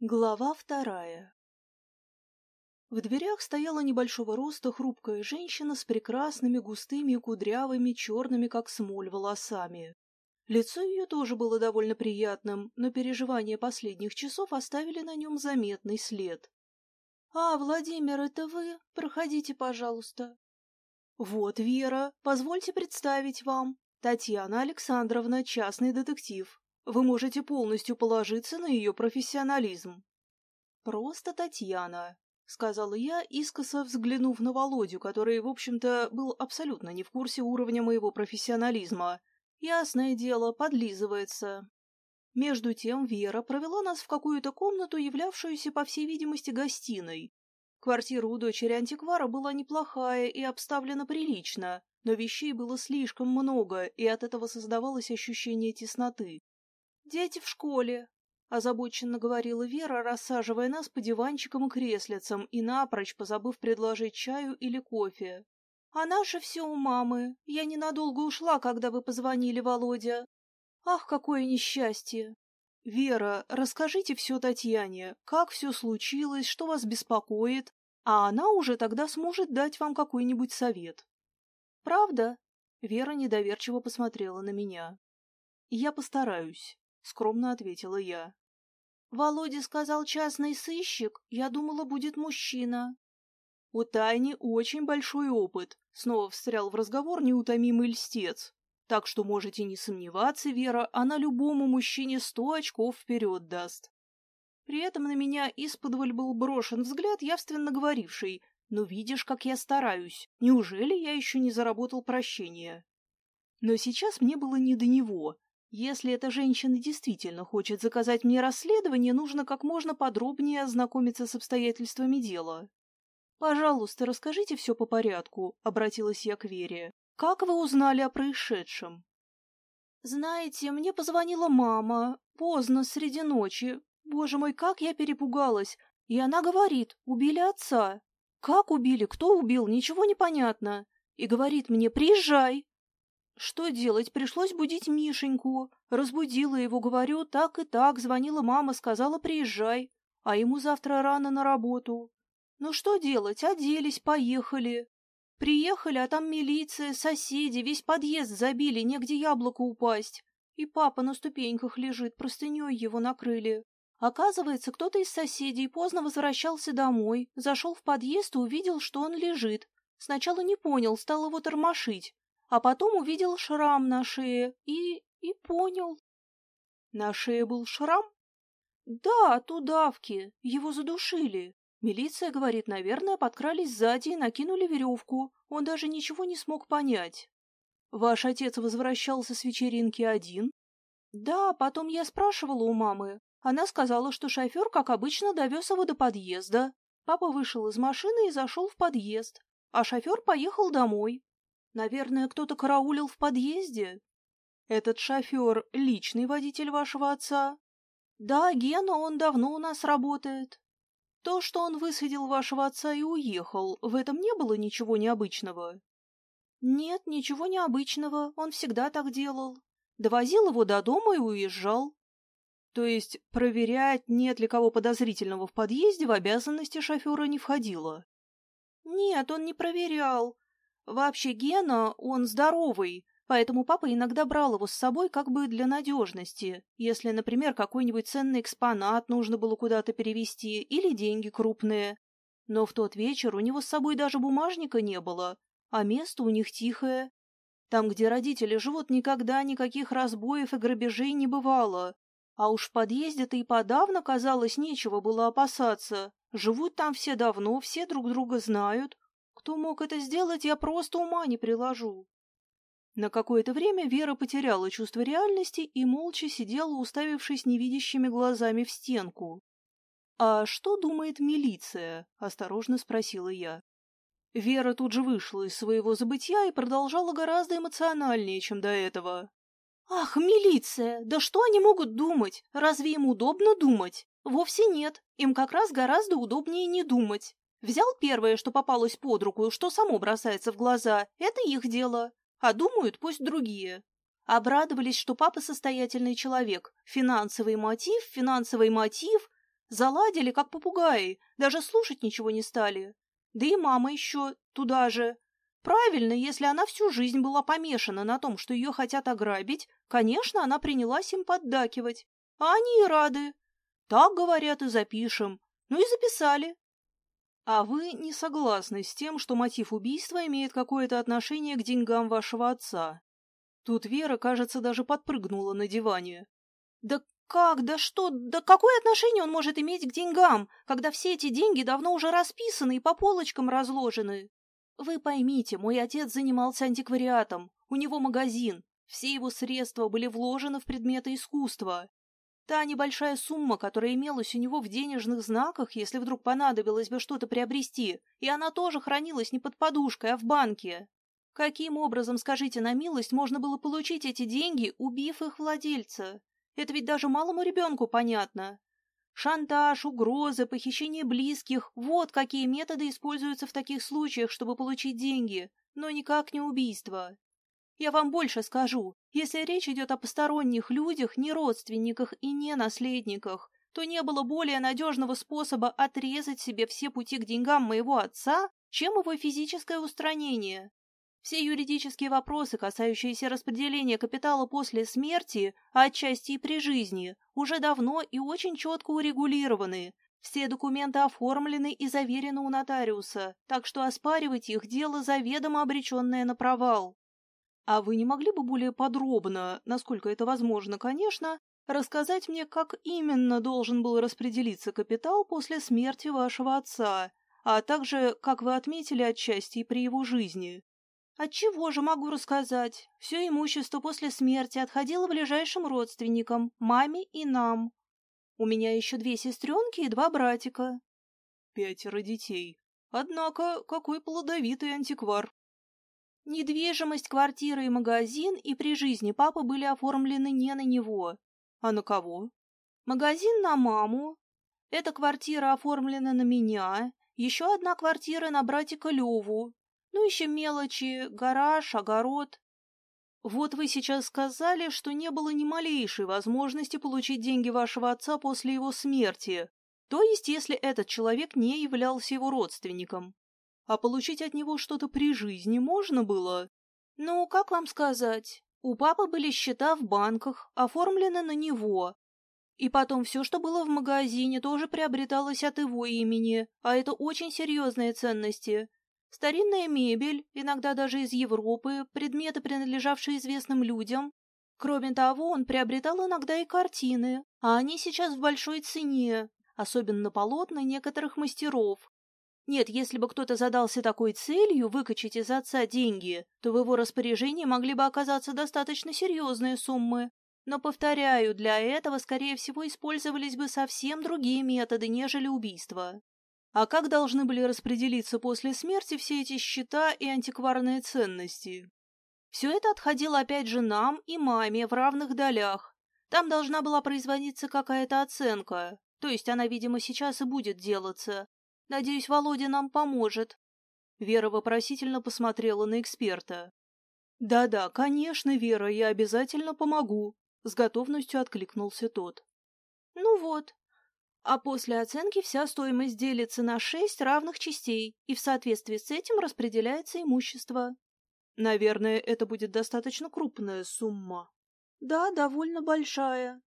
Глава вторая В дверях стояла небольшого роста хрупкая женщина с прекрасными густыми кудрявыми черными, как смоль, волосами. Лицо ее тоже было довольно приятным, но переживания последних часов оставили на нем заметный след. — А, Владимир, это вы? Проходите, пожалуйста. — Вот, Вера, позвольте представить вам. Татьяна Александровна, частный детектив. Вы можете полностью положиться на ее профессионализм. «Просто Татьяна», — сказала я, искоса взглянув на Володю, который, в общем-то, был абсолютно не в курсе уровня моего профессионализма. Ясное дело, подлизывается. Между тем Вера провела нас в какую-то комнату, являвшуюся, по всей видимости, гостиной. Квартира у дочери антиквара была неплохая и обставлена прилично, но вещей было слишком много, и от этого создавалось ощущение тесноты. «Дети в школе», — озабоченно говорила Вера, рассаживая нас по диванчикам и креслицам и напрочь позабыв предложить чаю или кофе. «А наше все у мамы. Я ненадолго ушла, когда вы позвонили, Володя. Ах, какое несчастье!» «Вера, расскажите все Татьяне, как все случилось, что вас беспокоит, а она уже тогда сможет дать вам какой-нибудь совет». «Правда?» — Вера недоверчиво посмотрела на меня. «Я постараюсь». — скромно ответила я. «Володя сказал частный сыщик. Я думала, будет мужчина». «У Тайни очень большой опыт», — снова встрял в разговор неутомимый льстец. «Так что можете не сомневаться, Вера, она любому мужчине сто очков вперед даст». При этом на меня исподволь был брошен взгляд, явственно говоривший, «Ну видишь, как я стараюсь. Неужели я еще не заработал прощения?» Но сейчас мне было не до него. Если эта женщина действительно хочет заказать мне расследование, нужно как можно подробнее ознакомиться с обстоятельствами дела. «Пожалуйста, расскажите все по порядку», — обратилась я к Вере. «Как вы узнали о происшедшем?» «Знаете, мне позвонила мама. Поздно, среди ночи. Боже мой, как я перепугалась. И она говорит, убили отца. Как убили, кто убил, ничего не понятно. И говорит мне, приезжай. Что делать? Пришлось будить Мишеньку. Разбудила его, говорю, так и так. Звонила мама, сказала, приезжай. А ему завтра рано на работу. Ну что делать? Оделись, поехали. Приехали, а там милиция, соседи, весь подъезд забили, негде яблоко упасть. И папа на ступеньках лежит, простыней его накрыли. Оказывается, кто-то из соседей поздно возвращался домой, зашел в подъезд и увидел, что он лежит. Сначала не понял, стал его тормошить а потом увидел шрам на шее и... и понял. На шее был шрам? Да, от удавки. Его задушили. Милиция говорит, наверное, подкрались сзади и накинули веревку. Он даже ничего не смог понять. Ваш отец возвращался с вечеринки один? Да, потом я спрашивала у мамы. Она сказала, что шофер, как обычно, довез его до подъезда. Папа вышел из машины и зашел в подъезд, а шофер поехал домой. Наверное, кто-то караулил в подъезде? Этот шофер — личный водитель вашего отца? Да, Гена, он давно у нас работает. То, что он высадил вашего отца и уехал, в этом не было ничего необычного? Нет, ничего необычного, он всегда так делал. Довозил его до дома и уезжал. То есть проверять, нет ли кого подозрительного в подъезде, в обязанности шофера не входило? Нет, он не проверял. Вообще Гена, он здоровый, поэтому папа иногда брал его с собой как бы для надежности, если, например, какой-нибудь ценный экспонат нужно было куда-то перевести или деньги крупные. Но в тот вечер у него с собой даже бумажника не было, а место у них тихое. Там, где родители живут, никогда никаких разбоев и грабежей не бывало. А уж в подъезде-то и подавно, казалось, нечего было опасаться. Живут там все давно, все друг друга знают, кто мог это сделать, я просто ума не приложу. На какое-то время Вера потеряла чувство реальности и молча сидела, уставившись невидящими глазами в стенку. «А что думает милиция?» — осторожно спросила я. Вера тут же вышла из своего забытья и продолжала гораздо эмоциональнее, чем до этого. «Ах, милиция! Да что они могут думать? Разве им удобно думать? Вовсе нет. Им как раз гораздо удобнее не думать. Взял первое, что попалось под руку, что само бросается в глаза. Это их дело. А думают пусть другие. Обрадовались, что папа состоятельный человек. Финансовый мотив, финансовый мотив. Заладили, как попугаи, даже слушать ничего не стали. Да и мама еще туда же. Правильно, если она всю жизнь была помешана на том, что ее хотят ограбить, конечно, она принялась им поддакивать. А они и рады. Так, говорят, и запишем. Ну и записали. А вы не согласны с тем, что мотив убийства имеет какое-то отношение к деньгам вашего отца? Тут Вера, кажется, даже подпрыгнула на диване. Да как, да что, да какое отношение он может иметь к деньгам, когда все эти деньги давно уже расписаны и по полочкам разложены? Вы поймите, мой отец занимался антиквариатом, у него магазин, все его средства были вложены в предметы искусства. Та небольшая сумма, которая имелась у него в денежных знаках, если вдруг понадобилось бы что-то приобрести, и она тоже хранилась не под подушкой, а в банке. Каким образом, скажите на милость, можно было получить эти деньги, убив их владельца? Это ведь даже малому ребенку понятно. Шантаж, угрозы, похищение близких – вот какие методы используются в таких случаях, чтобы получить деньги, но никак не убийство. Я вам больше скажу. Если речь идет о посторонних людях, не родственниках и не наследниках, то не было более надежного способа отрезать себе все пути к деньгам моего отца, чем его физическое устранение. Все юридические вопросы, касающиеся распределения капитала после смерти, а отчасти и при жизни, уже давно и очень четко урегулированы. Все документы оформлены и заверены у нотариуса, так что оспаривать их дело заведомо обреченное на провал. А вы не могли бы более подробно, насколько это возможно, конечно, рассказать мне, как именно должен был распределиться капитал после смерти вашего отца, а также, как вы отметили, отчасти при его жизни? Отчего же могу рассказать? Все имущество после смерти отходило ближайшим родственникам, маме и нам. У меня еще две сестренки и два братика. Пятеро детей. Однако, какой плодовитый антиквар. Недвижимость, квартира и магазин и при жизни папы были оформлены не на него. А на кого? Магазин на маму. Эта квартира оформлена на меня. Еще одна квартира на братика Леву, ну, еще мелочи, гараж, огород. Вот вы сейчас сказали, что не было ни малейшей возможности получить деньги вашего отца после его смерти, то есть если этот человек не являлся его родственником. А получить от него что-то при жизни можно было? Ну, как вам сказать? У папы были счета в банках, оформлены на него. И потом все, что было в магазине, тоже приобреталось от его имени, а это очень серьезные ценности. Старинная мебель, иногда даже из Европы, предметы, принадлежавшие известным людям. Кроме того, он приобретал иногда и картины, а они сейчас в большой цене, особенно полотна некоторых мастеров. Нет, если бы кто-то задался такой целью выкачать из отца деньги, то в его распоряжении могли бы оказаться достаточно серьезные суммы. Но, повторяю, для этого, скорее всего, использовались бы совсем другие методы, нежели убийство. А как должны были распределиться после смерти все эти счета и антикварные ценности? Все это отходило опять же нам и маме в равных долях. Там должна была производиться какая-то оценка, то есть она, видимо, сейчас и будет делаться. Надеюсь, Володя нам поможет. Вера вопросительно посмотрела на эксперта. «Да-да, конечно, Вера, я обязательно помогу», — с готовностью откликнулся тот. «Ну вот, а после оценки вся стоимость делится на шесть равных частей, и в соответствии с этим распределяется имущество. Наверное, это будет достаточно крупная сумма. Да, довольно большая.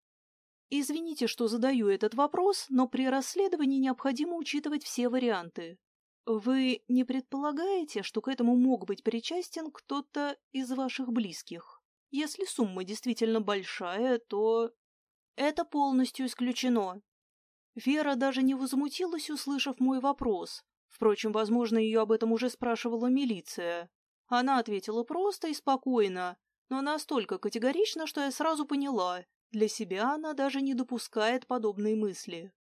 Извините, что задаю этот вопрос, но при расследовании необходимо учитывать все варианты. Вы не предполагаете, что к этому мог быть причастен кто-то из ваших близких? Если сумма действительно большая, то... Это полностью исключено. Вера даже не возмутилась, услышав мой вопрос. Впрочем, возможно, ее об этом уже спрашивала милиция. Она ответила просто и спокойно, но настолько категорично, что я сразу поняла, для себя она даже не допускает подобной мысли.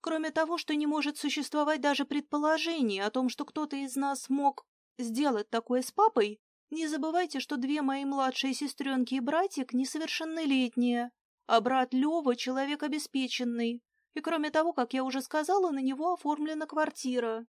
Кроме того, что не может существовать даже предположение о том, что кто-то из нас мог сделать такое с папой, не забывайте, что две мои младшие сестренки и братик несовершеннолетние, а брат Лева — человек обеспеченный, и кроме того, как я уже сказала, на него оформлена квартира.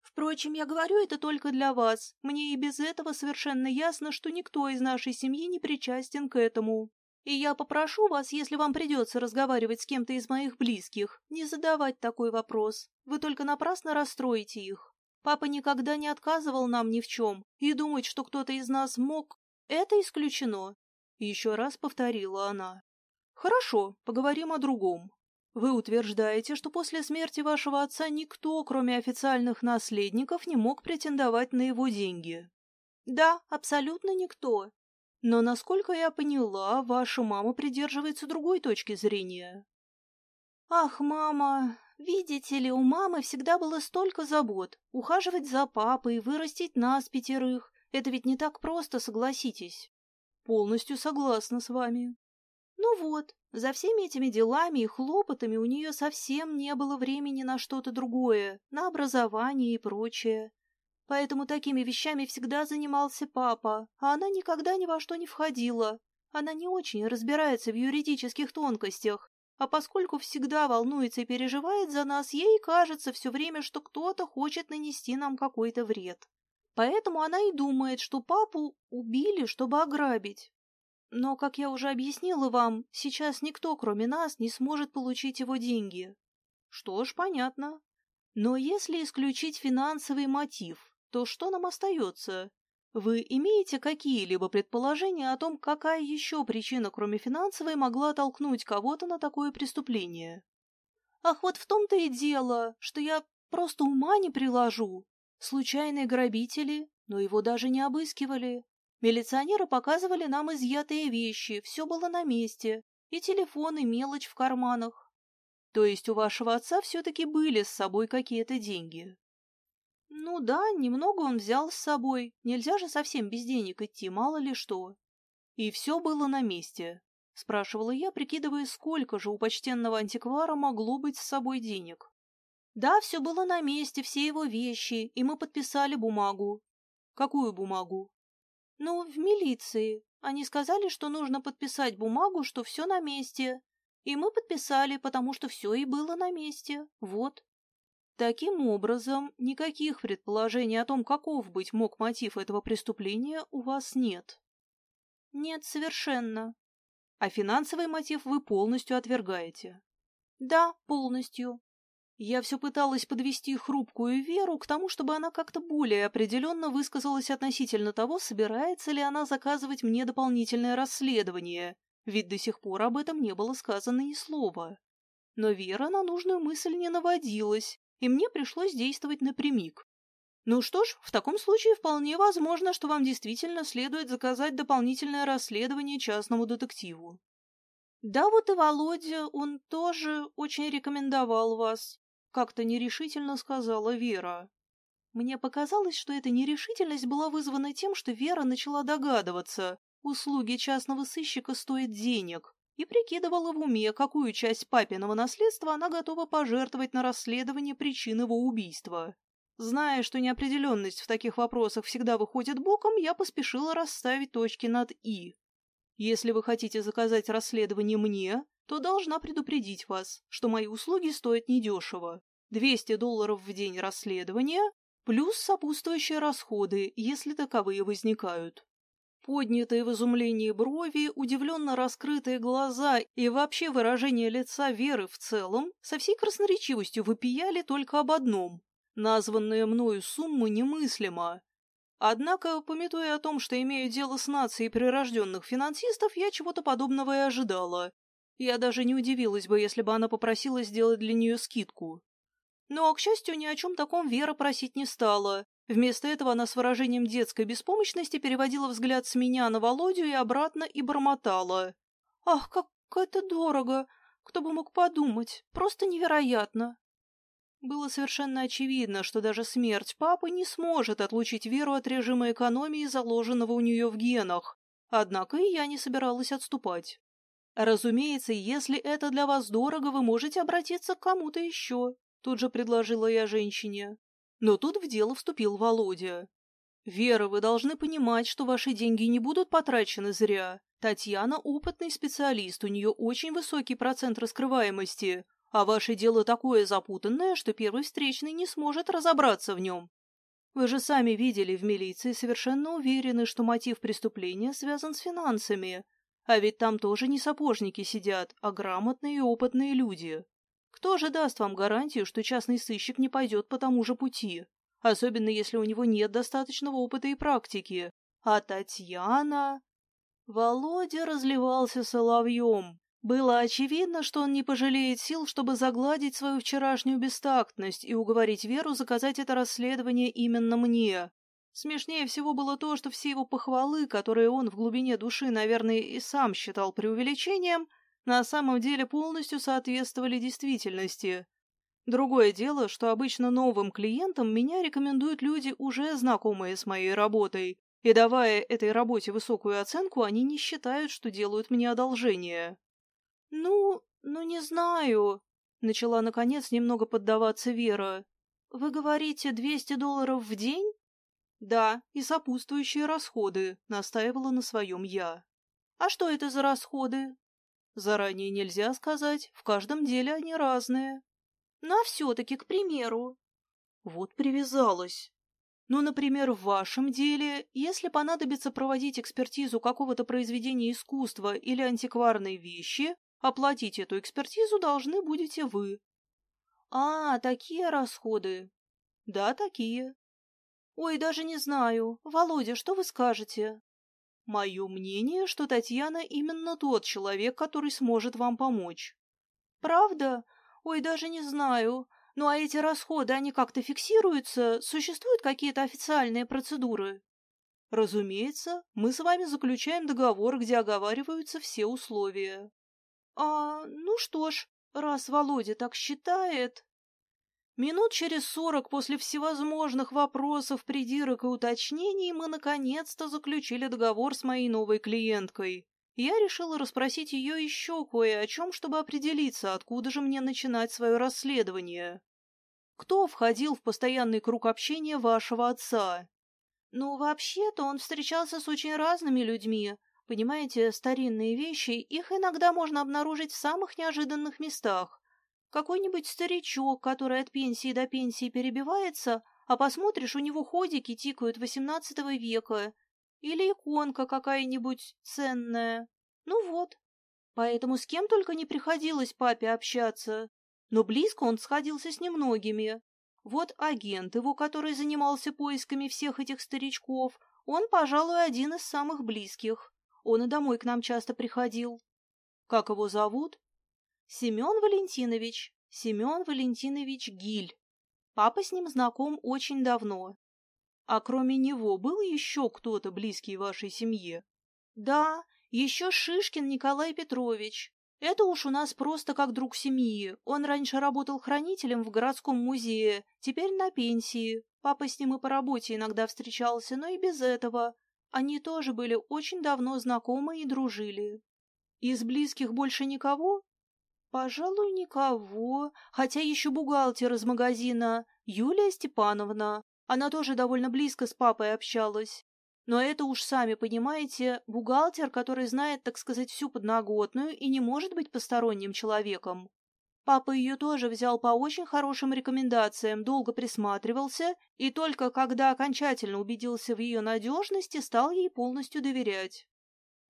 Впрочем, я говорю это только для вас. Мне и без этого совершенно ясно, что никто из нашей семьи не причастен к этому. И я попрошу вас, если вам придется разговаривать с кем-то из моих близких, не задавать такой вопрос. Вы только напрасно расстроите их. Папа никогда не отказывал нам ни в чем, и думать, что кто-то из нас мог, это исключено. Еще раз повторила она. Хорошо, поговорим о другом. Вы утверждаете, что после смерти вашего отца никто, кроме официальных наследников, не мог претендовать на его деньги. Да, абсолютно никто. Но, насколько я поняла, ваша мама придерживается другой точки зрения. Ах, мама, видите ли, у мамы всегда было столько забот. Ухаживать за папой, вырастить нас пятерых. Это ведь не так просто, согласитесь. Полностью согласна с вами. Ну вот, за всеми этими делами и хлопотами у нее совсем не было времени на что-то другое, на образование и прочее. Поэтому такими вещами всегда занимался папа, а она никогда ни во что не входила. Она не очень разбирается в юридических тонкостях, а поскольку всегда волнуется и переживает за нас, ей кажется все время, что кто-то хочет нанести нам какой-то вред. Поэтому она и думает, что папу убили, чтобы ограбить. Но, как я уже объяснила вам, сейчас никто, кроме нас, не сможет получить его деньги. Что ж, понятно. Но если исключить финансовый мотив, то что нам остается? Вы имеете какие-либо предположения о том, какая еще причина, кроме финансовой, могла толкнуть кого-то на такое преступление? Ах, вот в том-то и дело, что я просто ума не приложу. Случайные грабители, но его даже не обыскивали. Милиционеры показывали нам изъятые вещи, все было на месте, и телефон, и мелочь в карманах. То есть у вашего отца все-таки были с собой какие-то деньги? Ну да, немного он взял с собой. Нельзя же совсем без денег идти, мало ли что. И все было на месте. Спрашивала я, прикидывая, сколько же у почтенного антиквара могло быть с собой денег. Да, все было на месте, все его вещи, и мы подписали бумагу. Какую бумагу? Ну, в милиции. Они сказали, что нужно подписать бумагу, что все на месте. И мы подписали, потому что все и было на месте. Вот. Таким образом, никаких предположений о том, каков быть мог мотив этого преступления, у вас нет. Нет, совершенно. А финансовый мотив вы полностью отвергаете. Да, полностью. Я все пыталась подвести хрупкую Веру к тому, чтобы она как-то более определенно высказалась относительно того, собирается ли она заказывать мне дополнительное расследование, ведь до сих пор об этом не было сказано ни слова. Но Вера на нужную мысль не наводилась, и мне пришлось действовать напрямик. Ну что ж, в таком случае вполне возможно, что вам действительно следует заказать дополнительное расследование частному детективу. Да вот и Володя, он тоже очень рекомендовал вас, как-то нерешительно сказала Вера. Мне показалось, что эта нерешительность была вызвана тем, что Вера начала догадываться, услуги частного сыщика стоят денег, и прикидывала в уме, какую часть папиного наследства она готова пожертвовать на расследование причин его убийства. Зная, что неопределенность в таких вопросах всегда выходит боком, я поспешила расставить точки над «и». Если вы хотите заказать расследование мне, то должна предупредить вас, что мои услуги стоят недешево. 200 долларов в день расследования, плюс сопутствующие расходы, если таковые возникают. Поднятые в изумлении брови, удивленно раскрытые глаза и вообще выражение лица Веры в целом со всей красноречивостью выпияли только об одном. Названная мною сумма немыслима. Однако, пометуя о том, что имею дело с нацией прирожденных финансистов, я чего-то подобного и ожидала. Я даже не удивилась бы, если бы она попросила сделать для нее скидку. Но, к счастью, ни о чем таком Вера просить не стала, Вместо этого она с выражением детской беспомощности переводила взгляд с меня на Володю и обратно и бормотала. «Ах, как это дорого! Кто бы мог подумать! Просто невероятно!» Было совершенно очевидно, что даже смерть папы не сможет отлучить Веру от режима экономии, заложенного у нее в генах. Однако и я не собиралась отступать. «Разумеется, если это для вас дорого, вы можете обратиться к кому-то еще», — тут же предложила я женщине. Но тут в дело вступил Володя. «Вера, вы должны понимать, что ваши деньги не будут потрачены зря. Татьяна – опытный специалист, у нее очень высокий процент раскрываемости, а ваше дело такое запутанное, что первый встречный не сможет разобраться в нем. Вы же сами видели в милиции, совершенно уверены, что мотив преступления связан с финансами. А ведь там тоже не сапожники сидят, а грамотные и опытные люди. Кто же даст вам гарантию, что частный сыщик не пойдет по тому же пути? Особенно если у него нет достаточного опыта и практики. А Татьяна... Володя разливался соловьем. Было очевидно, что он не пожалеет сил, чтобы загладить свою вчерашнюю бестактность и уговорить Веру заказать это расследование именно мне. Смешнее всего было то, что все его похвалы, которые он в глубине души, наверное, и сам считал преувеличением, на самом деле полностью соответствовали действительности. Другое дело, что обычно новым клиентам меня рекомендуют люди, уже знакомые с моей работой, и давая этой работе высокую оценку, они не считают, что делают мне одолжение. «Ну, ну не знаю», — начала, наконец, немного поддаваться Вера. «Вы говорите, двести долларов в день?» «Да, и сопутствующие расходы», — настаивала на своем я. «А что это за расходы?» «Заранее нельзя сказать, в каждом деле они разные». «Ну, а все-таки, к примеру». Вот привязалась. Ну, например, в вашем деле, если понадобится проводить экспертизу какого-то произведения искусства или антикварной вещи, оплатить эту экспертизу должны будете вы. А, такие расходы. Да, такие. Ой, даже не знаю. Володя, что вы скажете? Мое мнение, что Татьяна именно тот человек, который сможет вам помочь. Правда? Ой, даже не знаю. Ну а эти расходы, они как-то фиксируются? Существуют какие-то официальные процедуры? Разумеется, мы с вами заключаем договор, где оговариваются все условия. А, ну что ж, раз Володя так считает... Минут через сорок после всевозможных вопросов, придирок и уточнений мы наконец-то заключили договор с моей новой клиенткой. Я решила расспросить ее еще кое о чем, чтобы определиться, откуда же мне начинать свое расследование. Кто входил в постоянный круг общения вашего отца? Ну, вообще-то он встречался с очень разными людьми. Понимаете, старинные вещи, их иногда можно обнаружить в самых неожиданных местах. Какой-нибудь старичок, который от пенсии до пенсии перебивается, а посмотришь, у него ходики тикают XVIII века, или иконка какая-нибудь ценная. Ну вот. Поэтому с кем только не приходилось папе общаться. Но близко он сходился с немногими. Вот агент его, который занимался поисками всех этих старичков, он, пожалуй, один из самых близких. Он и домой к нам часто приходил. Как его зовут? Семен Валентинович. Семен Валентинович Гиль. Папа с ним знаком очень давно. А кроме него был еще кто-то близкий вашей семье? Да, еще Шишкин Николай Петрович. Это уж у нас просто как друг семьи. Он раньше работал хранителем в городском музее, теперь на пенсии. Папа с ним и по работе иногда встречался, но и без этого. Они тоже были очень давно знакомы и дружили. Из близких больше никого? Пожалуй, никого. Хотя еще бухгалтер из магазина, Юлия Степановна. Она тоже довольно близко с папой общалась. Но это уж сами понимаете, бухгалтер, который знает, так сказать, всю подноготную и не может быть посторонним человеком. Папа ее тоже взял по очень хорошим рекомендациям, долго присматривался, и только когда окончательно убедился в ее надежности, стал ей полностью доверять.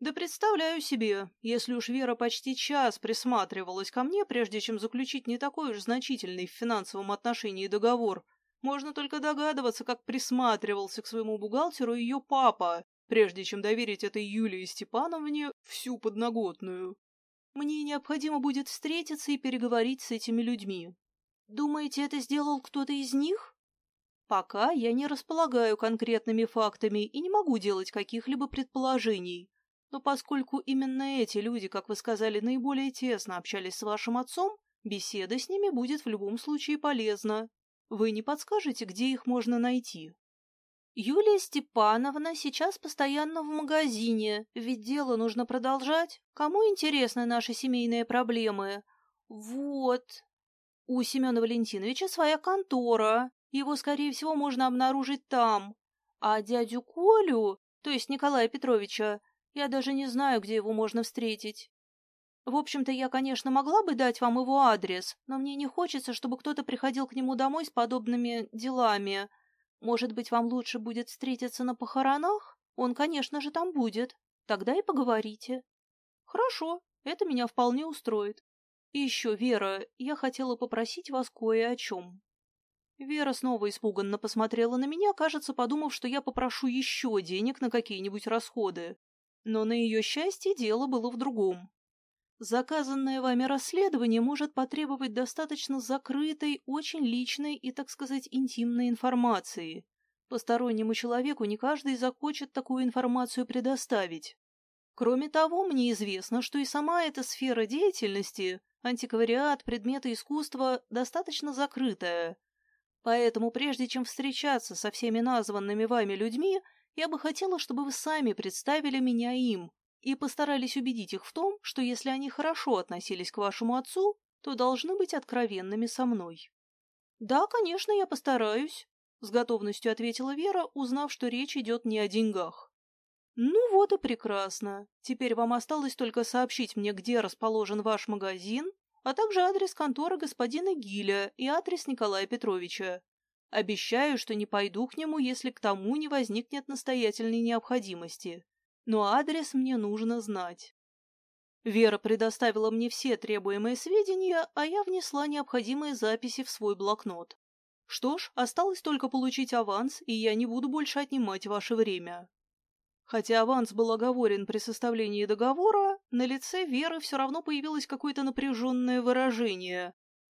Да представляю себе, если уж Вера почти час присматривалась ко мне, прежде чем заключить не такой уж значительный в финансовом отношении договор, можно только догадываться, как присматривался к своему бухгалтеру ее папа, прежде чем доверить этой Юлии Степановне всю подноготную. Мне необходимо будет встретиться и переговорить с этими людьми. Думаете, это сделал кто-то из них? Пока я не располагаю конкретными фактами и не могу делать каких-либо предположений. Но поскольку именно эти люди, как вы сказали, наиболее тесно общались с вашим отцом, беседа с ними будет в любом случае полезна. Вы не подскажете, где их можно найти? Юлия Степановна сейчас постоянно в магазине, ведь дело нужно продолжать. Кому интересны наши семейные проблемы? Вот. У Семена Валентиновича своя контора. Его, скорее всего, можно обнаружить там. А дядю Колю, то есть Николая Петровича, я даже не знаю, где его можно встретить. В общем-то, я, конечно, могла бы дать вам его адрес, но мне не хочется, чтобы кто-то приходил к нему домой с подобными делами. Может быть, вам лучше будет встретиться на похоронах? Он, конечно же, там будет. Тогда и поговорите. Хорошо, это меня вполне устроит. И еще, Вера, я хотела попросить вас кое о чем. Вера снова испуганно посмотрела на меня, кажется, подумав, что я попрошу еще денег на какие-нибудь расходы. Но на ее счастье дело было в другом. Заказанное вами расследование может потребовать достаточно закрытой, очень личной и, так сказать, интимной информации. Постороннему человеку не каждый захочет такую информацию предоставить. Кроме того, мне известно, что и сама эта сфера деятельности, антиквариат, предметы искусства, достаточно закрытая. Поэтому прежде чем встречаться со всеми названными вами людьми, я бы хотела, чтобы вы сами представили меня им и постарались убедить их в том, что если они хорошо относились к вашему отцу, то должны быть откровенными со мной. «Да, конечно, я постараюсь», — с готовностью ответила Вера, узнав, что речь идет не о деньгах. «Ну вот и прекрасно. Теперь вам осталось только сообщить мне, где расположен ваш магазин, а также адрес конторы господина Гиля и адрес Николая Петровича. Обещаю, что не пойду к нему, если к тому не возникнет настоятельной необходимости. Но адрес мне нужно знать». Вера предоставила мне все требуемые сведения, а я внесла необходимые записи в свой блокнот. Что ж, осталось только получить аванс, и я не буду больше отнимать ваше время. Хотя аванс был оговорен при составлении договора, на лице Веры все равно появилось какое-то напряженное выражение.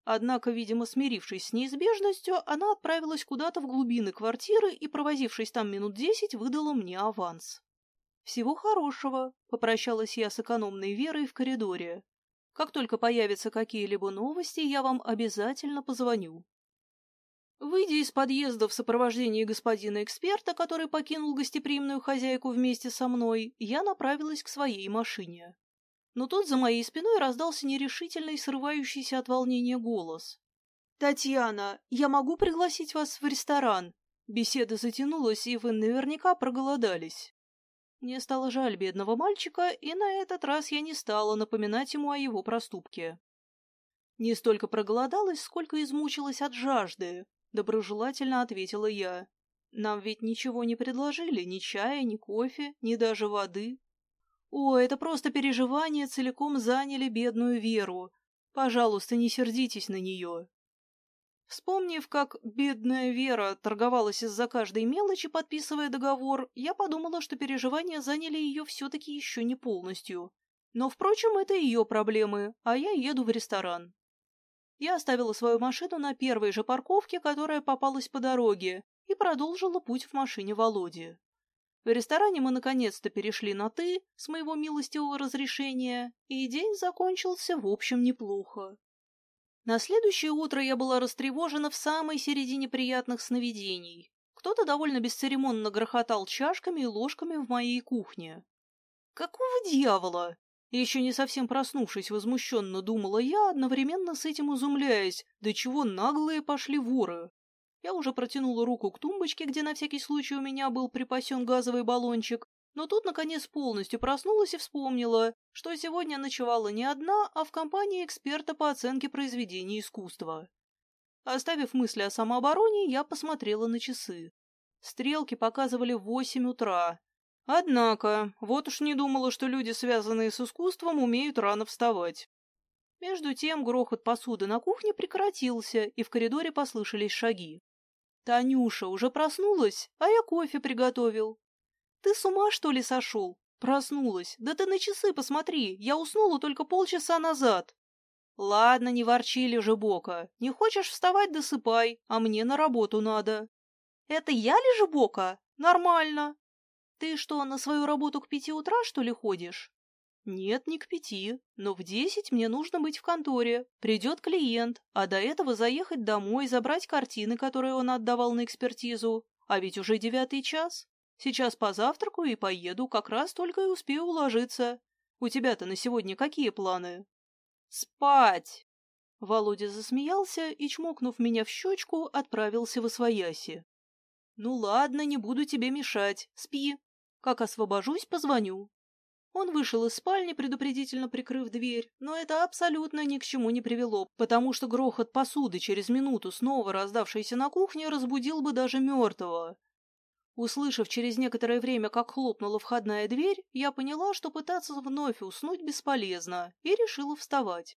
Однако, видимо, смирившись с неизбежностью, она отправилась куда-то в глубины квартиры и, провозившись там минут десять, выдала мне аванс. «Всего хорошего», — попрощалась я с экономной Верой в коридоре. «Как только появятся какие-либо новости, я вам обязательно позвоню». Выйдя из подъезда в сопровождении господина эксперта, который покинул гостеприимную хозяйку вместе со мной, я направилась к своей машине. Но тут за моей спиной раздался нерешительный, срывающийся от волнения голос. «Татьяна, я могу пригласить вас в ресторан?» Беседа затянулась, и вы наверняка проголодались. Мне стало жаль бедного мальчика, и на этот раз я не стала напоминать ему о его проступке. Не столько проголодалась, сколько измучилась от жажды, Доброжелательно ответила я. Нам ведь ничего не предложили, ни чая, ни кофе, ни даже воды. О, это просто переживания целиком заняли бедную Веру. Пожалуйста, не сердитесь на нее. Вспомнив, как бедная Вера торговалась из-за каждой мелочи, подписывая договор, я подумала, что переживания заняли ее все-таки еще не полностью. Но, впрочем, это ее проблемы, а я еду в ресторан. Я оставила свою машину на первой же парковке, которая попалась по дороге, и продолжила путь в машине Володи. В ресторане мы наконец-то перешли на «ты» с моего милостивого разрешения, и день закончился в общем неплохо. На следующее утро я была растревожена в самой середине приятных сновидений. Кто-то довольно бесцеремонно грохотал чашками и ложками в моей кухне. Какого дьявола? Еще не совсем проснувшись, возмущенно думала я, одновременно с этим изумляясь, до чего наглые пошли воры. Я уже протянула руку к тумбочке, где на всякий случай у меня был припасен газовый баллончик, но тут, наконец, полностью проснулась и вспомнила, что сегодня ночевала не одна, а в компании эксперта по оценке произведений искусства. Оставив мысли о самообороне, я посмотрела на часы. Стрелки показывали восемь утра, Однако, вот уж не думала, что люди, связанные с искусством, умеют рано вставать. Между тем грохот посуды на кухне прекратился, и в коридоре послышались шаги. «Танюша уже проснулась, а я кофе приготовил». «Ты с ума, что ли, сошел?» «Проснулась. Да ты на часы посмотри, я уснула только полчаса назад». «Ладно, не ворчи, лежебока. Не хочешь вставать, досыпай, а мне на работу надо». «Это я лежебока? Нормально. Ты что, на свою работу к пяти утра, что ли, ходишь? Нет, не к пяти, но в десять мне нужно быть в конторе. Придет клиент, а до этого заехать домой, забрать картины, которые он отдавал на экспертизу. А ведь уже девятый час. Сейчас позавтракаю и поеду, как раз только и успею уложиться. У тебя-то на сегодня какие планы? Спать! Володя засмеялся и, чмокнув меня в щечку, отправился в освояси. «Ну ладно, не буду тебе мешать. Спи. Как освобожусь, позвоню. Он вышел из спальни, предупредительно прикрыв дверь, но это абсолютно ни к чему не привело, потому что грохот посуды через минуту, снова раздавшийся на кухне, разбудил бы даже мертвого. Услышав через некоторое время, как хлопнула входная дверь, я поняла, что пытаться вновь уснуть бесполезно, и решила вставать.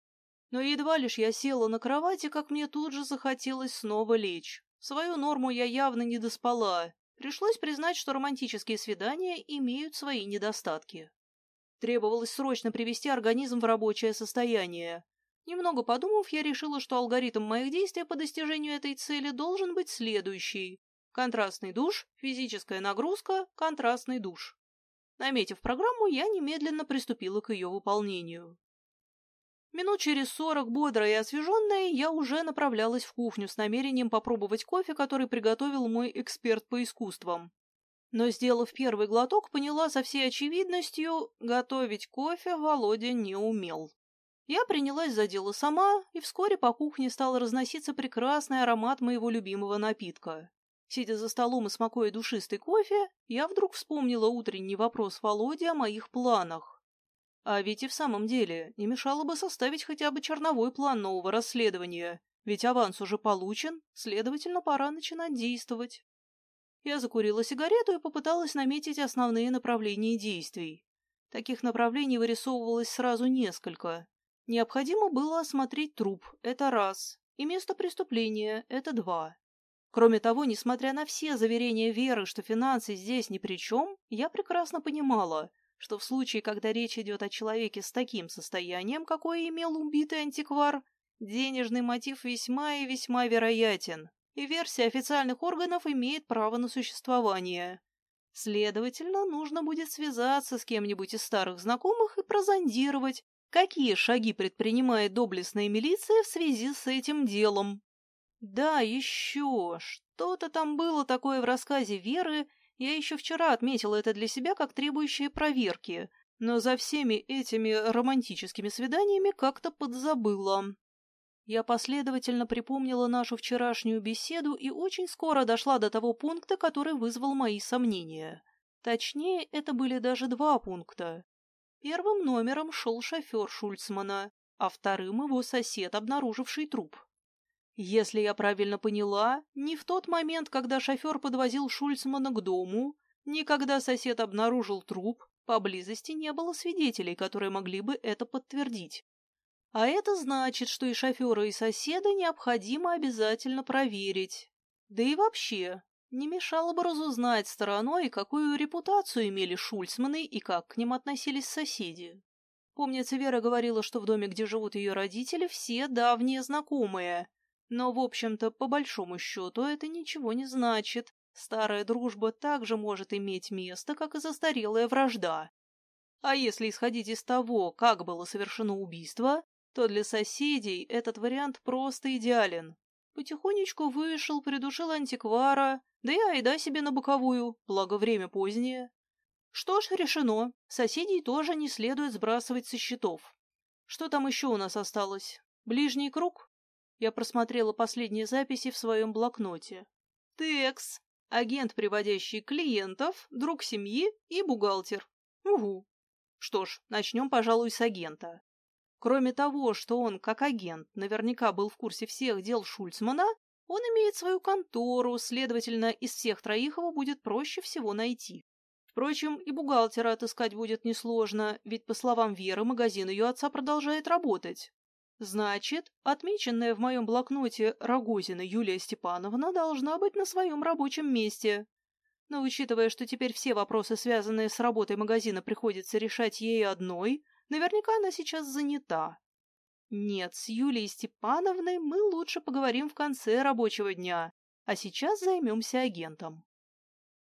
Но едва лишь я села на кровати, как мне тут же захотелось снова лечь. Свою норму я явно не доспала. Пришлось признать, что романтические свидания имеют свои недостатки. Требовалось срочно привести организм в рабочее состояние. Немного подумав, я решила, что алгоритм моих действий по достижению этой цели должен быть следующий. Контрастный душ, физическая нагрузка, контрастный душ. Наметив программу, я немедленно приступила к ее выполнению. Минут через сорок, бодрая и освеженная, я уже направлялась в кухню с намерением попробовать кофе, который приготовил мой эксперт по искусствам. Но, сделав первый глоток, поняла со всей очевидностью, готовить кофе Володя не умел. Я принялась за дело сама, и вскоре по кухне стал разноситься прекрасный аромат моего любимого напитка. Сидя за столом и смакуя душистый кофе, я вдруг вспомнила утренний вопрос Володи о моих планах. А ведь и в самом деле не мешало бы составить хотя бы черновой план нового расследования, ведь аванс уже получен, следовательно, пора начинать действовать. Я закурила сигарету и попыталась наметить основные направления действий. Таких направлений вырисовывалось сразу несколько. Необходимо было осмотреть труп, это раз, и место преступления, это два. Кроме того, несмотря на все заверения Веры, что финансы здесь ни при чем, я прекрасно понимала, что в случае, когда речь идет о человеке с таким состоянием, какое имел убитый антиквар, денежный мотив весьма и весьма вероятен, и версия официальных органов имеет право на существование. Следовательно, нужно будет связаться с кем-нибудь из старых знакомых и прозондировать, какие шаги предпринимает доблестная милиция в связи с этим делом. Да, еще. Что-то там было такое в рассказе Веры. Я еще вчера отметила это для себя как требующее проверки. Но за всеми этими романтическими свиданиями как-то подзабыла. Я последовательно припомнила нашу вчерашнюю беседу и очень скоро дошла до того пункта, который вызвал мои сомнения. Точнее, это были даже два пункта. Первым номером шел шофер Шульцмана, а вторым его сосед, обнаруживший труп. Если я правильно поняла, ни в тот момент, когда шофер подвозил Шульцмана к дому, ни когда сосед обнаружил труп, поблизости не было свидетелей, которые могли бы это подтвердить. А это значит, что и шофера, и соседа необходимо обязательно проверить. Да и вообще, не мешало бы разузнать стороной, какую репутацию имели Шульцманы и как к ним относились соседи. Помнится, Вера говорила, что в доме, где живут ее родители, все давние знакомые, но, в общем-то, по большому счету, это ничего не значит. Старая дружба также может иметь место, как и застарелая вражда. А если исходить из того, как было совершено убийство, то для соседей этот вариант просто идеален. Потихонечку вышел, придушил антиквара, да и айда себе на боковую, благо время позднее. Что ж, решено. Соседей тоже не следует сбрасывать со счетов. Что там еще у нас осталось? Ближний круг? Я просмотрела последние записи в своем блокноте. Текс. Агент, приводящий клиентов, друг семьи и бухгалтер. Угу. Что ж, начнем, пожалуй, с агента. Кроме того, что он, как агент, наверняка был в курсе всех дел Шульцмана, он имеет свою контору, следовательно, из всех троих его будет проще всего найти. Впрочем, и бухгалтера отыскать будет несложно, ведь, по словам Веры, магазин ее отца продолжает работать. Значит, отмеченная в моем блокноте Рогозина Юлия Степановна должна быть на своем рабочем месте. Но учитывая, что теперь все вопросы, связанные с работой магазина, приходится решать ей одной, наверняка она сейчас занята. Нет, с Юлией Степановной мы лучше поговорим в конце рабочего дня, а сейчас займемся агентом.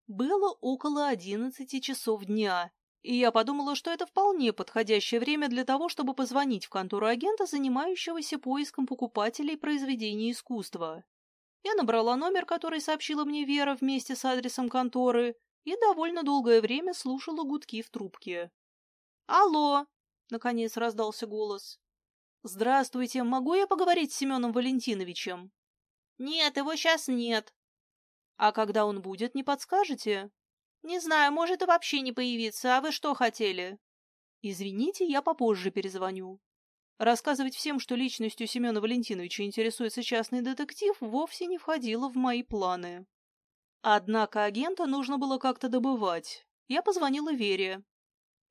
Было около одиннадцати часов дня, и я подумала, что это вполне подходящее время для того, чтобы позвонить в контору агента, занимающегося поиском покупателей произведений искусства. Я набрала номер, который сообщила мне Вера вместе с адресом конторы, и довольно долгое время слушала гудки в трубке. «Алло!» — наконец раздался голос. «Здравствуйте, могу я поговорить с Семеном Валентиновичем?» «Нет, его сейчас нет». «А когда он будет, не подскажете?» «Не знаю, может и вообще не появиться. А вы что хотели?» «Извините, я попозже перезвоню». Рассказывать всем, что личностью Семена Валентиновича интересуется частный детектив, вовсе не входило в мои планы. Однако агента нужно было как-то добывать. Я позвонила Вере.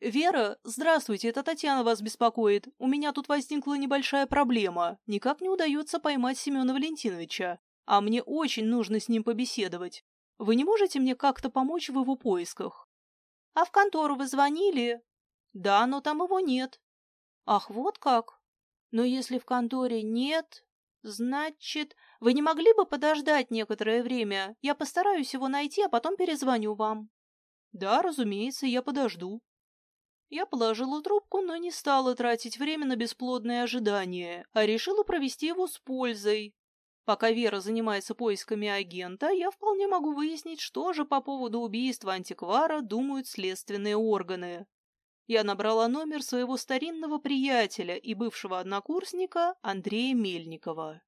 «Вера, здравствуйте, это Татьяна вас беспокоит. У меня тут возникла небольшая проблема. Никак не удается поймать Семена Валентиновича, а мне очень нужно с ним побеседовать. Вы не можете мне как-то помочь в его поисках?» «А в контору вы звонили?» «Да, но там его нет». «Ах, вот как? Но если в конторе нет, значит, вы не могли бы подождать некоторое время? Я постараюсь его найти, а потом перезвоню вам». «Да, разумеется, я подожду». Я положила трубку, но не стала тратить время на бесплодное ожидание, а решила провести его с пользой. Пока Вера занимается поисками агента, я вполне могу выяснить, что же по поводу убийства антиквара думают следственные органы. Я набрала номер своего старинного приятеля и бывшего однокурсника Андрея Мельникова.